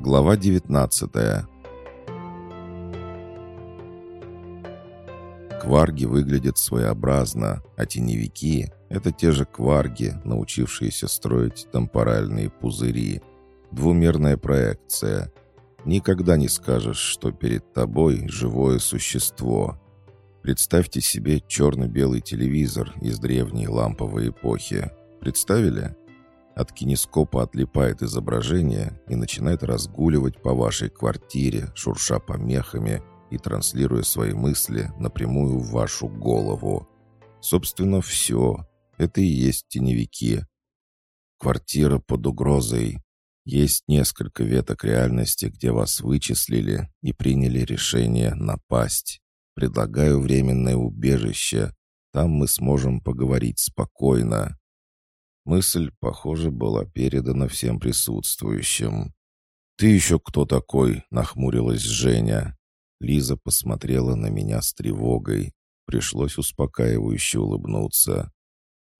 Глава 19 Кварги выглядят своеобразно, а теневики — это те же кварги, научившиеся строить темпоральные пузыри. Двумерная проекция. Никогда не скажешь, что перед тобой живое существо. Представьте себе черно-белый телевизор из древней ламповой эпохи. Представили? От кинескопа отлипает изображение и начинает разгуливать по вашей квартире, шурша помехами и транслируя свои мысли напрямую в вашу голову. Собственно, все. Это и есть теневики. Квартира под угрозой. Есть несколько веток реальности, где вас вычислили и приняли решение напасть. Предлагаю временное убежище. Там мы сможем поговорить спокойно. Мысль, похоже, была передана всем присутствующим. «Ты еще кто такой?» — нахмурилась Женя. Лиза посмотрела на меня с тревогой. Пришлось успокаивающе улыбнуться.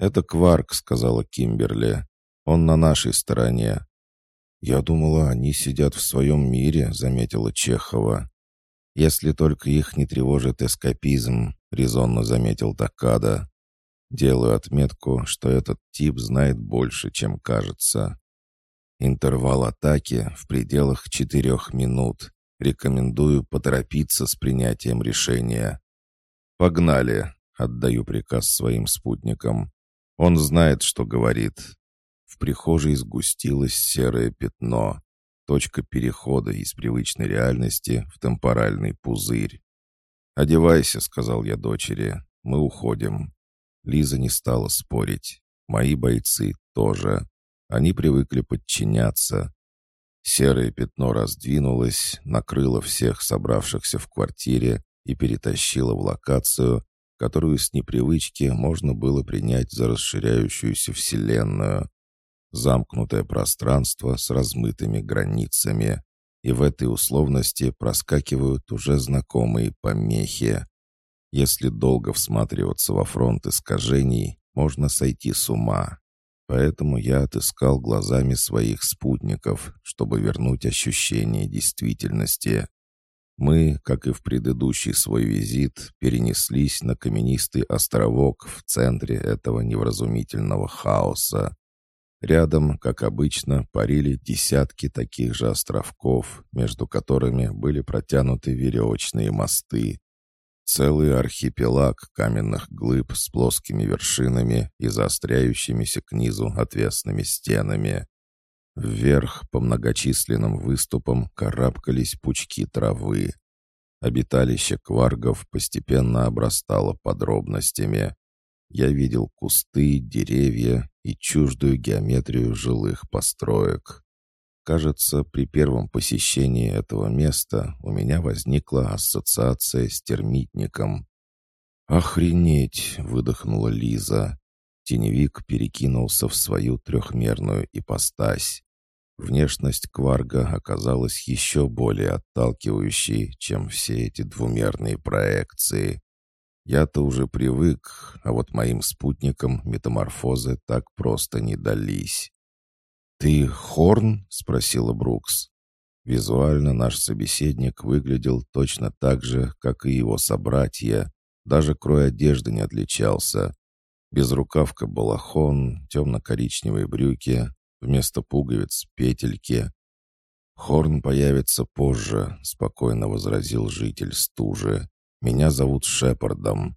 «Это Кварк», — сказала Кимберли. «Он на нашей стороне». «Я думала, они сидят в своем мире», — заметила Чехова. «Если только их не тревожит эскапизм», — резонно заметил Такада. Делаю отметку, что этот тип знает больше, чем кажется. Интервал атаки в пределах четырех минут. Рекомендую поторопиться с принятием решения. «Погнали!» — отдаю приказ своим спутникам. Он знает, что говорит. В прихожей сгустилось серое пятно. Точка перехода из привычной реальности в темпоральный пузырь. «Одевайся», — сказал я дочери. «Мы уходим». Лиза не стала спорить. Мои бойцы тоже. Они привыкли подчиняться. Серое пятно раздвинулось, накрыло всех собравшихся в квартире и перетащило в локацию, которую с непривычки можно было принять за расширяющуюся вселенную. Замкнутое пространство с размытыми границами. И в этой условности проскакивают уже знакомые помехи. Если долго всматриваться во фронт искажений, можно сойти с ума. Поэтому я отыскал глазами своих спутников, чтобы вернуть ощущение действительности. Мы, как и в предыдущий свой визит, перенеслись на каменистый островок в центре этого невразумительного хаоса. Рядом, как обычно, парили десятки таких же островков, между которыми были протянуты веревочные мосты. Целый архипелаг каменных глыб с плоскими вершинами и заостряющимися к низу отвесными стенами. Вверх по многочисленным выступам карабкались пучки травы. Обиталище кваргов постепенно обрастало подробностями. Я видел кусты, деревья и чуждую геометрию жилых построек. Кажется, при первом посещении этого места у меня возникла ассоциация с термитником. «Охренеть!» — выдохнула Лиза. Теневик перекинулся в свою трехмерную ипостась. Внешность Кварга оказалась еще более отталкивающей, чем все эти двумерные проекции. Я-то уже привык, а вот моим спутникам метаморфозы так просто не дались. «Ты Хорн?» — спросила Брукс. Визуально наш собеседник выглядел точно так же, как и его собратья. Даже крой одежды не отличался. Безрукавка балахон, темно-коричневые брюки, вместо пуговиц — петельки. «Хорн появится позже», — спокойно возразил житель стужи. «Меня зовут Шепардом».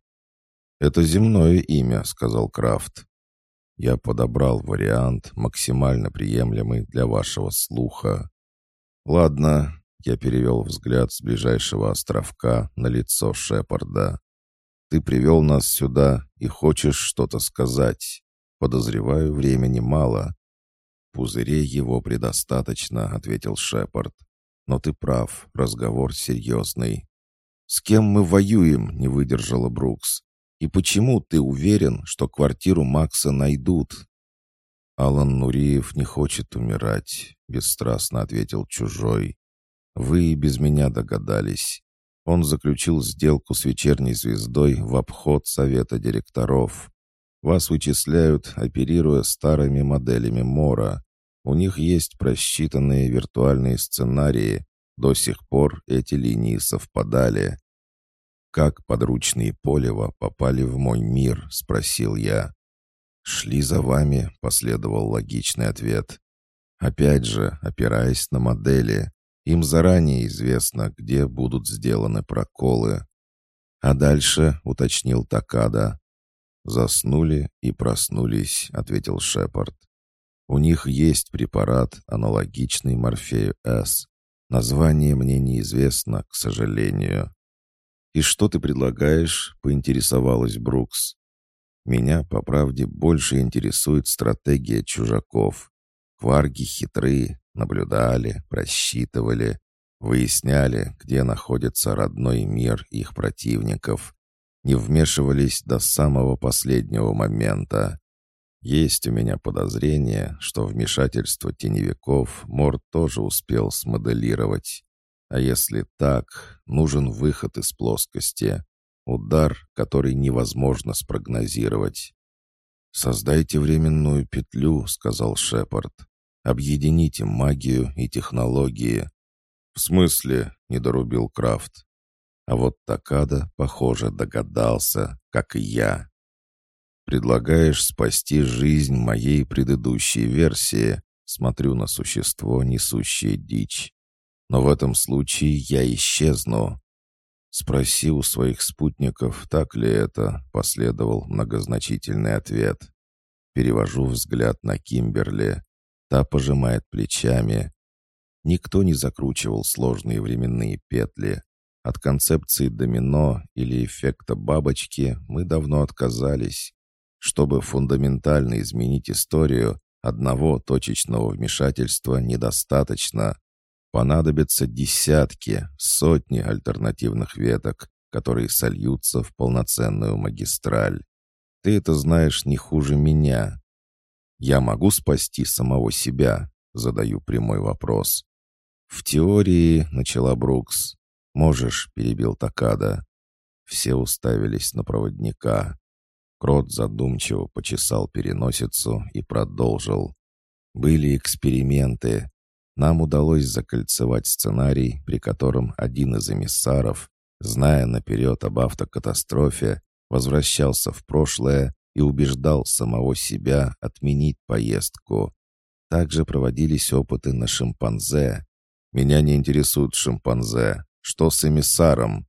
«Это земное имя», — сказал Крафт. Я подобрал вариант, максимально приемлемый для вашего слуха. Ладно, я перевел взгляд с ближайшего островка на лицо Шепарда. Ты привел нас сюда и хочешь что-то сказать. Подозреваю, времени мало. Пузырей его предостаточно, ответил Шепард. Но ты прав, разговор серьезный. С кем мы воюем, не выдержала Брукс. И почему ты уверен, что квартиру Макса найдут?» «Алан Нуриев не хочет умирать», — бесстрастно ответил чужой. «Вы и без меня догадались. Он заключил сделку с вечерней звездой в обход совета директоров. Вас вычисляют, оперируя старыми моделями Мора. У них есть просчитанные виртуальные сценарии. До сих пор эти линии совпадали. «Как подручные Полева попали в мой мир?» — спросил я. «Шли за вами», — последовал логичный ответ. Опять же, опираясь на модели, им заранее известно, где будут сделаны проколы. А дальше, — уточнил Такада. «Заснули и проснулись», — ответил Шепард. «У них есть препарат, аналогичный Морфею-С. Название мне неизвестно, к сожалению». «И что ты предлагаешь?» — поинтересовалась Брукс. «Меня, по правде, больше интересует стратегия чужаков. Кварги хитры, наблюдали, просчитывали, выясняли, где находится родной мир их противников, не вмешивались до самого последнего момента. Есть у меня подозрение, что вмешательство теневиков Мор тоже успел смоделировать. А если так, нужен выход из плоскости. Удар, который невозможно спрогнозировать. «Создайте временную петлю», — сказал Шепард. «Объедините магию и технологии». «В смысле?» — недорубил Крафт. А вот Такада, похоже, догадался, как и я. «Предлагаешь спасти жизнь моей предыдущей версии?» Смотрю на существо, несущее дичь. «Но в этом случае я исчезну». «Спроси у своих спутников, так ли это?» — последовал многозначительный ответ. Перевожу взгляд на Кимберли. Та пожимает плечами. Никто не закручивал сложные временные петли. От концепции домино или эффекта бабочки мы давно отказались. Чтобы фундаментально изменить историю, одного точечного вмешательства недостаточно. Понадобятся десятки, сотни альтернативных веток, которые сольются в полноценную магистраль. Ты это знаешь не хуже меня. Я могу спасти самого себя? Задаю прямой вопрос. В теории, начала Брукс, «Можешь», — перебил Такада. Все уставились на проводника. Крот задумчиво почесал переносицу и продолжил. «Были эксперименты. Нам удалось закольцевать сценарий, при котором один из эмиссаров, зная наперед об автокатастрофе, возвращался в прошлое и убеждал самого себя отменить поездку. Также проводились опыты на шимпанзе. Меня не интересуют шимпанзе. Что с эмиссаром?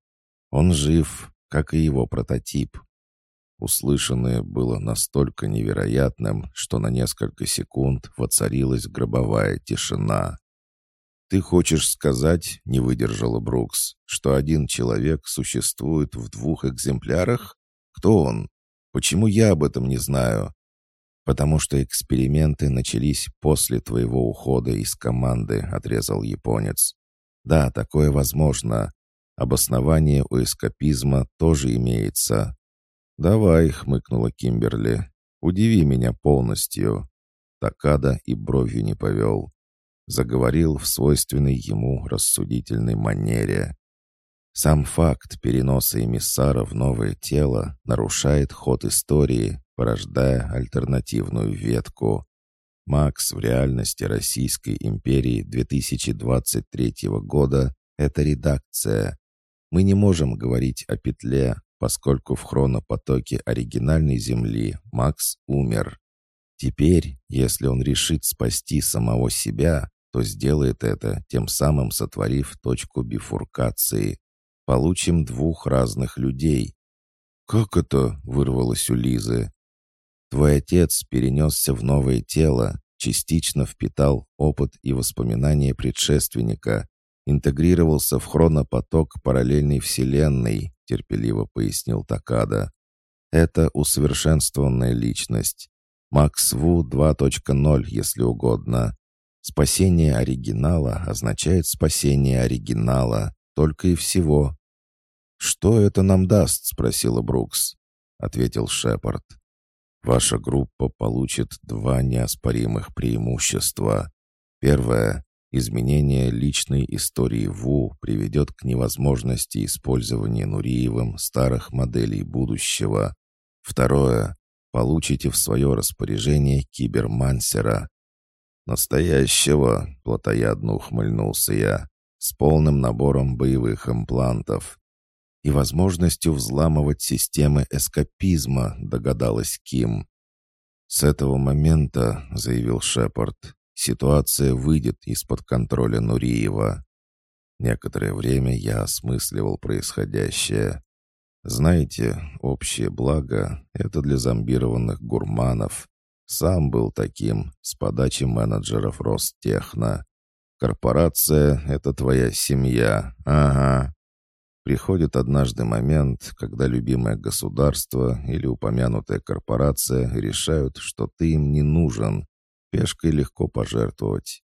Он жив, как и его прототип. Услышанное было настолько невероятным, что на несколько секунд воцарилась гробовая тишина. «Ты хочешь сказать, — не выдержала Брукс, — что один человек существует в двух экземплярах? Кто он? Почему я об этом не знаю?» «Потому что эксперименты начались после твоего ухода из команды», — отрезал японец. Да, такое возможно. Обоснование у эскапизма тоже имеется. «Давай», — хмыкнула Кимберли, — «удиви меня полностью». Такада и бровью не повел. Заговорил в свойственной ему рассудительной манере. Сам факт переноса эмиссара в новое тело нарушает ход истории, порождая альтернативную ветку. Макс в реальности Российской империи 2023 года — это редакция. Мы не можем говорить о петле, поскольку в хронопотоке оригинальной Земли Макс умер. Теперь, если он решит спасти самого себя, то сделает это, тем самым сотворив точку бифуркации. Получим двух разных людей. «Как это?» — вырвалось у Лизы. Твой отец перенесся в новое тело, частично впитал опыт и воспоминания предшественника, интегрировался в хронопоток параллельной вселенной, терпеливо пояснил Такада. Это усовершенствованная личность. Макс Ву 2.0, если угодно. Спасение оригинала означает спасение оригинала, только и всего. «Что это нам даст?» — спросила Брукс. Ответил Шепард. Ваша группа получит два неоспоримых преимущества. Первое. Изменение личной истории ВУ приведет к невозможности использования Нуриевым старых моделей будущего. Второе. Получите в свое распоряжение кибермансера. «Настоящего!» — плотоядно ухмыльнулся я, с полным набором боевых имплантов. «И возможностью взламывать системы эскапизма», — догадалась Ким. «С этого момента», — заявил Шепард, — «ситуация выйдет из-под контроля Нуриева». Некоторое время я осмысливал происходящее. Знаете, общее благо — это для зомбированных гурманов. Сам был таким, с подачи менеджеров Ростехно. Корпорация — это твоя семья. Ага. Приходит однажды момент, когда любимое государство или упомянутая корпорация решают, что ты им не нужен. Пешкой легко пожертвовать.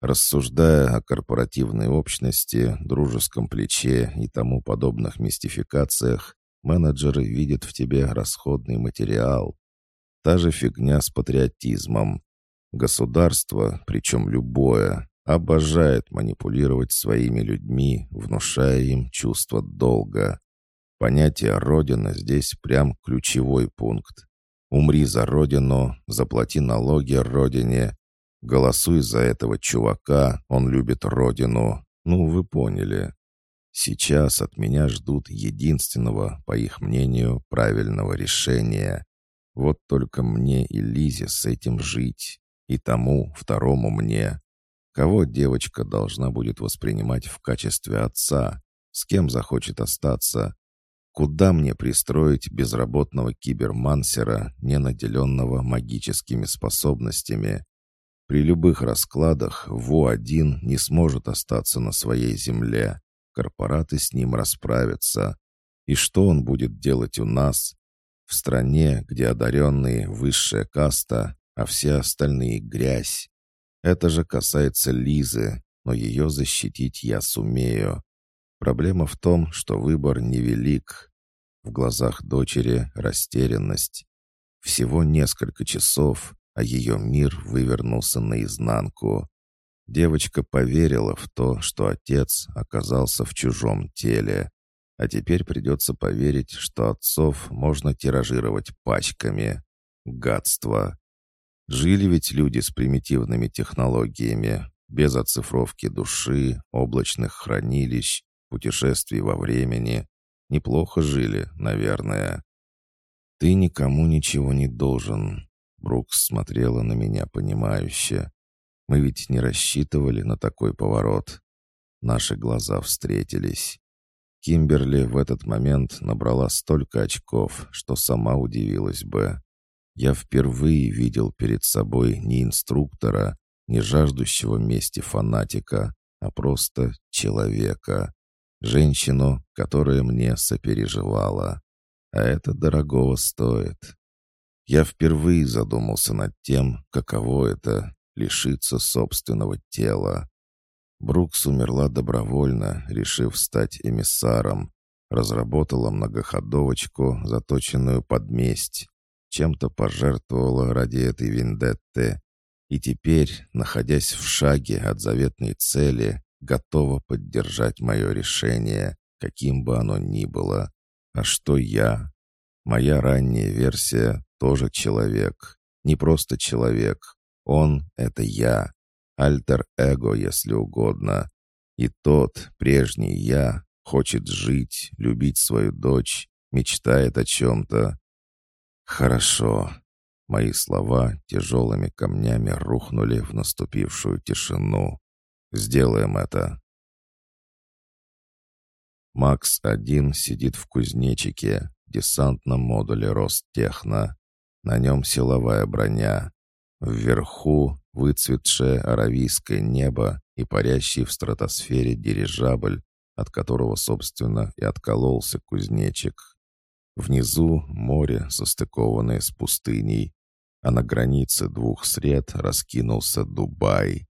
Рассуждая о корпоративной общности, дружеском плече и тому подобных мистификациях, менеджеры видят в тебе расходный материал. Та же фигня с патриотизмом. Государство, причем любое, обожает манипулировать своими людьми, внушая им чувство долга. Понятие «родина» здесь прям ключевой пункт. Умри за родину, заплати налоги родине, Голосуй за этого чувака, он любит родину. Ну, вы поняли. Сейчас от меня ждут единственного, по их мнению, правильного решения. Вот только мне и Лизе с этим жить. И тому, второму мне. Кого девочка должна будет воспринимать в качестве отца? С кем захочет остаться? Куда мне пристроить безработного кибермансера, не наделенного магическими способностями? При любых раскладах ВУ-1 не сможет остаться на своей земле. Корпораты с ним расправятся. И что он будет делать у нас? В стране, где одаренные — высшая каста, а все остальные — грязь. Это же касается Лизы, но ее защитить я сумею. Проблема в том, что выбор невелик. В глазах дочери растерянность. Всего несколько часов, а ее мир вывернулся наизнанку. Девочка поверила в то, что отец оказался в чужом теле, а теперь придется поверить, что отцов можно тиражировать пачками. Гадство. Жили ведь люди с примитивными технологиями, без оцифровки души, облачных хранилищ, путешествий во времени. Неплохо жили, наверное. Ты никому ничего не должен, Брукс смотрела на меня понимающе. Мы ведь не рассчитывали на такой поворот. Наши глаза встретились. Кимберли в этот момент набрала столько очков, что сама удивилась бы. Я впервые видел перед собой не инструктора, не жаждущего мести фанатика, а просто человека. Женщину, которая мне сопереживала. А это дорогого стоит. Я впервые задумался над тем, каково это — лишиться собственного тела. Брукс умерла добровольно, решив стать эмиссаром. Разработала многоходовочку, заточенную под месть. Чем-то пожертвовала ради этой вендетты. И теперь, находясь в шаге от заветной цели, готова поддержать мое решение, каким бы оно ни было. А что я? Моя ранняя версия тоже человек. Не просто человек. Он — это я. Альтер-эго, если угодно. И тот, прежний я, хочет жить, любить свою дочь, мечтает о чем-то. Хорошо. Мои слова тяжелыми камнями рухнули в наступившую тишину. Сделаем это. Макс-1 сидит в кузнечике, десантном модуле Ростехно. На нем силовая броня. Вверху выцветшее аравийское небо и парящий в стратосфере дирижабль, от которого, собственно, и откололся кузнечик. Внизу море, состыкованное с пустыней, а на границе двух сред раскинулся Дубай.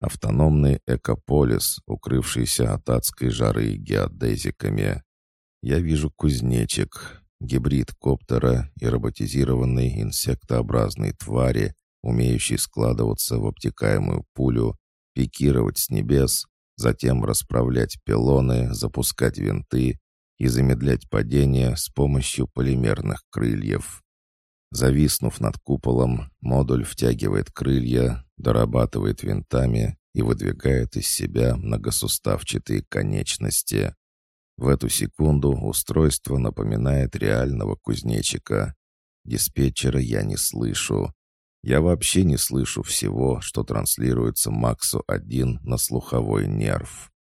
Автономный экополис, укрывшийся от адской жары геодезиками. Я вижу кузнечик, гибрид коптера и роботизированной инсектообразной твари, умеющей складываться в обтекаемую пулю, пикировать с небес, затем расправлять пилоны, запускать винты и замедлять падение с помощью полимерных крыльев. Зависнув над куполом, модуль втягивает крылья, дорабатывает винтами и выдвигает из себя многосуставчатые конечности. В эту секунду устройство напоминает реального кузнечика. Диспетчера я не слышу. Я вообще не слышу всего, что транслируется Максу-1 на слуховой нерв.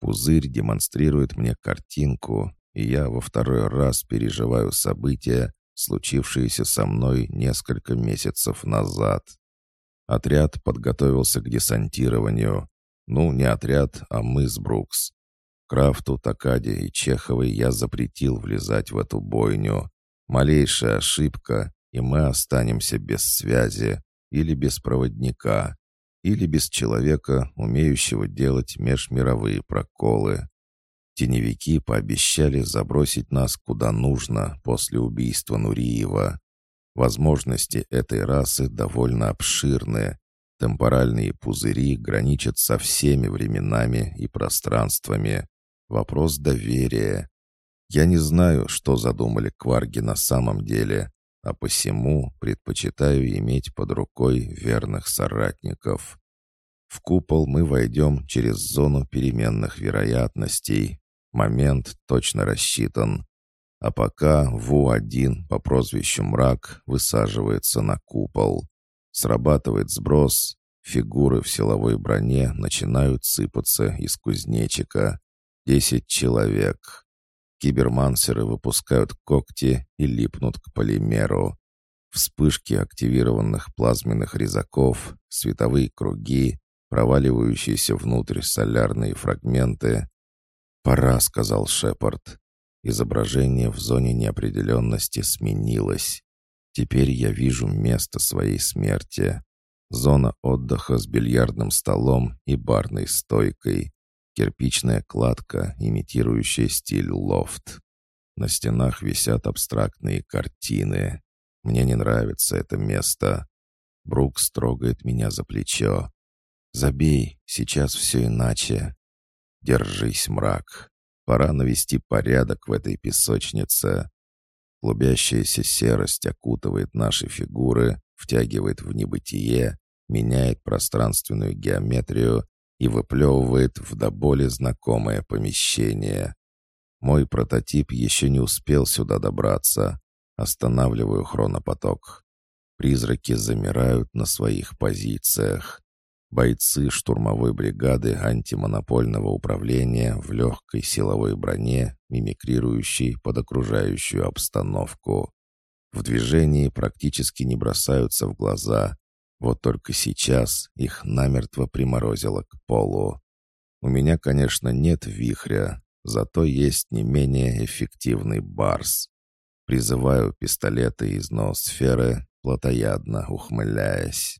Пузырь демонстрирует мне картинку, и я во второй раз переживаю события, случившиеся со мной несколько месяцев назад. Отряд подготовился к десантированию. Ну, не отряд, а мы с Брукс. Крафту, Такаде и Чеховой я запретил влезать в эту бойню. Малейшая ошибка, и мы останемся без связи или без проводника, или без человека, умеющего делать межмировые проколы. Теневики пообещали забросить нас куда нужно после убийства Нуриева. Возможности этой расы довольно обширны. Темпоральные пузыри граничат со всеми временами и пространствами. Вопрос доверия. Я не знаю, что задумали кварги на самом деле, а посему предпочитаю иметь под рукой верных соратников. В купол мы войдем через зону переменных вероятностей. Момент точно рассчитан. А пока Ву-1 по прозвищу Мрак высаживается на купол. Срабатывает сброс, фигуры в силовой броне начинают сыпаться из кузнечика. Десять человек. Кибермансеры выпускают когти и липнут к полимеру. Вспышки активированных плазменных резаков, световые круги, проваливающиеся внутрь солярные фрагменты. «Пора», — сказал Шепард. Изображение в зоне неопределенности сменилось. Теперь я вижу место своей смерти. Зона отдыха с бильярдным столом и барной стойкой. Кирпичная кладка, имитирующая стиль лофт. На стенах висят абстрактные картины. Мне не нравится это место. Брук строгает меня за плечо. «Забей, сейчас все иначе». «Держись, мрак. Пора навести порядок в этой песочнице». Клубящаяся серость окутывает наши фигуры, втягивает в небытие, меняет пространственную геометрию и выплевывает в до боли знакомое помещение. Мой прототип еще не успел сюда добраться. Останавливаю хронопоток. Призраки замирают на своих позициях. Бойцы штурмовой бригады антимонопольного управления в легкой силовой броне, мимикрирующей под окружающую обстановку. В движении практически не бросаются в глаза, вот только сейчас их намертво приморозило к полу. У меня, конечно, нет вихря, зато есть не менее эффективный барс. Призываю пистолеты из ноосферы, плотоядно ухмыляясь.